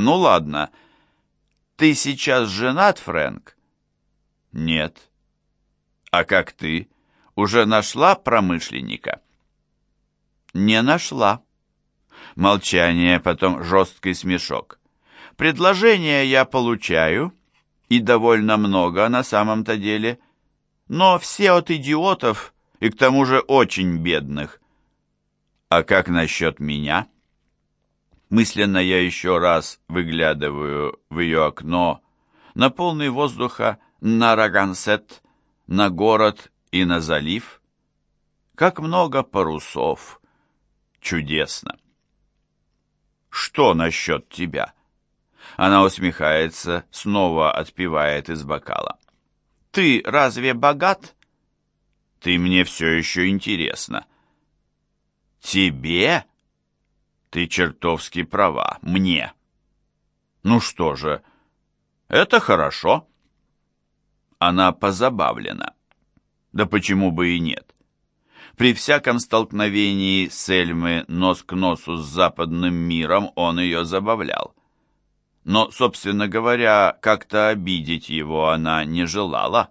Ну ладно. Ты сейчас женат, Фрэнк? Нет. А как ты? Уже нашла промышленника? Не нашла. Молчание, потом жесткий смешок. Предложение я получаю, и довольно много на самом-то деле, но все от идиотов и к тому же очень бедных. А как насчет меня? Мысленно я еще раз выглядываю в ее окно на полный воздуха на Рагансет, на город и на залив. Как много парусов. Чудесно. Что насчет тебя? Она усмехается, снова отпивает из бокала. Ты разве богат? Ты мне все еще интересна. Тебе? Ты чертовски права. Мне. Ну что же, это хорошо. Она позабавлена. Да почему бы и нет? При всяком столкновении с Эльмы нос к носу с западным миром он ее забавлял. Но, собственно говоря, как-то обидеть его она не желала.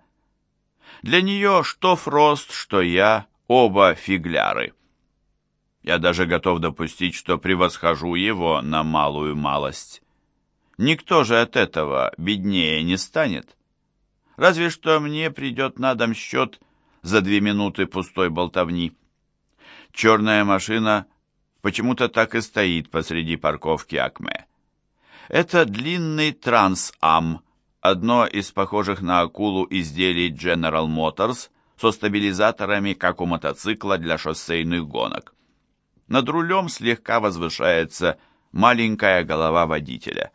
Для нее что Фрост, что я, оба фигляры. Я даже готов допустить, что превосхожу его на малую малость. Никто же от этого беднее не станет. Разве что мне придет на дом счет за две минуты пустой болтовни. Черная машина почему-то так и стоит посреди парковки Акме. Это длинный Трансам, одно из похожих на акулу изделий General Motors со стабилизаторами, как у мотоцикла для шоссейных гонок. Над рулем слегка возвышается маленькая голова водителя.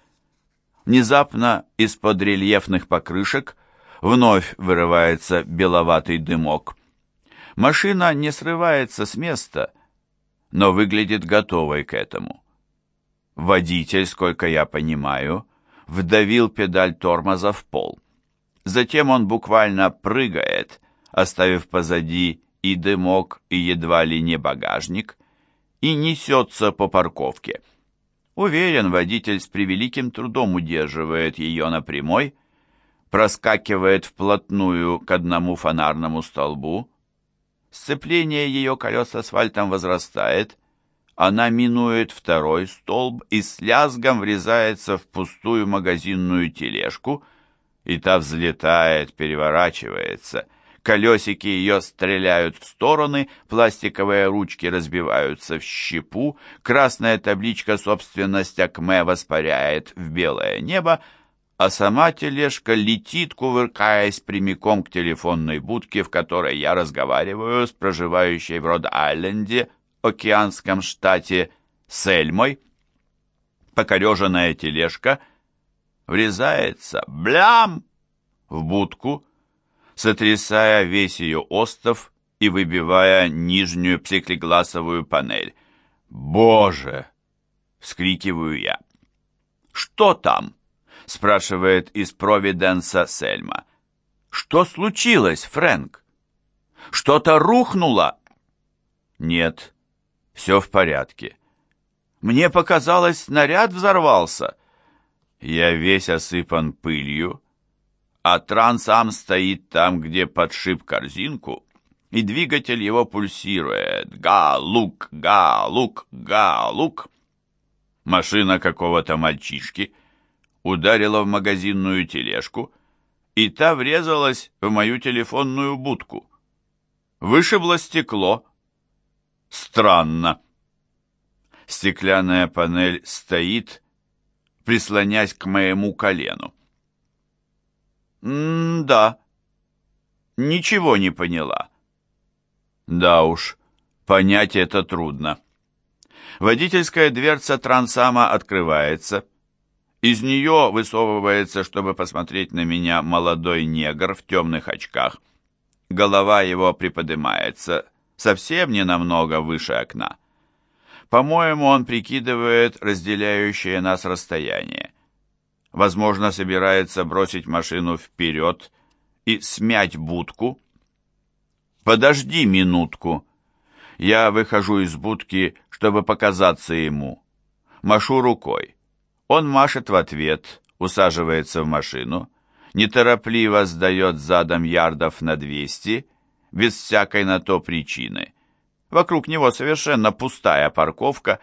Внезапно из-под рельефных покрышек вновь вырывается беловатый дымок. Машина не срывается с места, но выглядит готовой к этому. Водитель, сколько я понимаю, вдавил педаль тормоза в пол. Затем он буквально прыгает, оставив позади и дымок, и едва ли не багажник, и несется по парковке. Уверен, водитель с превеликим трудом удерживает ее на прямой, проскакивает вплотную к одному фонарному столбу. Сцепление ее колес с асфальтом возрастает, она минует второй столб и с лязгом врезается в пустую магазинную тележку, и та взлетает, переворачивается — Колесики ее стреляют в стороны, пластиковые ручки разбиваются в щепу, красная табличка «Собственность Акме» воспаряет в белое небо, а сама тележка летит, кувыркаясь прямиком к телефонной будке, в которой я разговариваю с проживающей в Род-Айленде, океанском штате, Сельмой. Покореженная тележка врезается, блям, в будку, сотрясая весь ее остов и выбивая нижнюю псиклегласовую панель. «Боже!» — вскрикиваю я. «Что там?» — спрашивает из Провиденса Сельма. «Что случилось, Фрэнк? Что-то рухнуло?» «Нет, все в порядке. Мне показалось, снаряд взорвался. Я весь осыпан пылью, а трансам стоит там, где подшип корзинку, и двигатель его пульсирует. Га-лук, га-лук, га-лук. Машина какого-то мальчишки ударила в магазинную тележку, и та врезалась в мою телефонную будку. Вышибло стекло. Странно. Стеклянная панель стоит, прислонясь к моему колену. «М-да». «Ничего не поняла». «Да уж, понять это трудно». Водительская дверца трансама открывается. Из нее высовывается, чтобы посмотреть на меня, молодой негр в темных очках. Голова его приподнимается, совсем не намного выше окна. По-моему, он прикидывает разделяющее нас расстояние возможно, собирается бросить машину вперед и смять будку. «Подожди минутку!» Я выхожу из будки, чтобы показаться ему. Машу рукой. Он машет в ответ, усаживается в машину, неторопливо сдает задом ярдов на 200, без всякой на то причины. Вокруг него совершенно пустая парковка,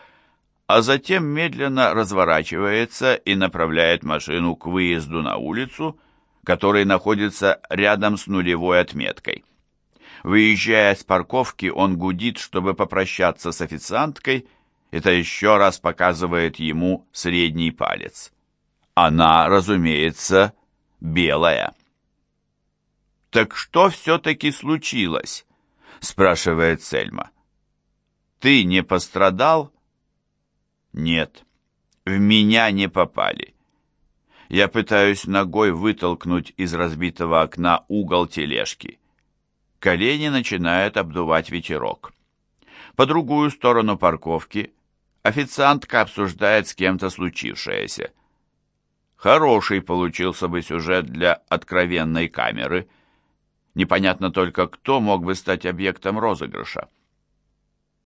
а затем медленно разворачивается и направляет машину к выезду на улицу, который находится рядом с нулевой отметкой. Выезжая с парковки, он гудит, чтобы попрощаться с официанткой, это еще раз показывает ему средний палец. Она, разумеется, белая. «Так что все-таки случилось?» — спрашивает Сельма. «Ты не пострадал?» «Нет, в меня не попали. Я пытаюсь ногой вытолкнуть из разбитого окна угол тележки. Колени начинают обдувать ветерок. По другую сторону парковки официантка обсуждает с кем-то случившееся. Хороший получился бы сюжет для откровенной камеры. Непонятно только, кто мог бы стать объектом розыгрыша.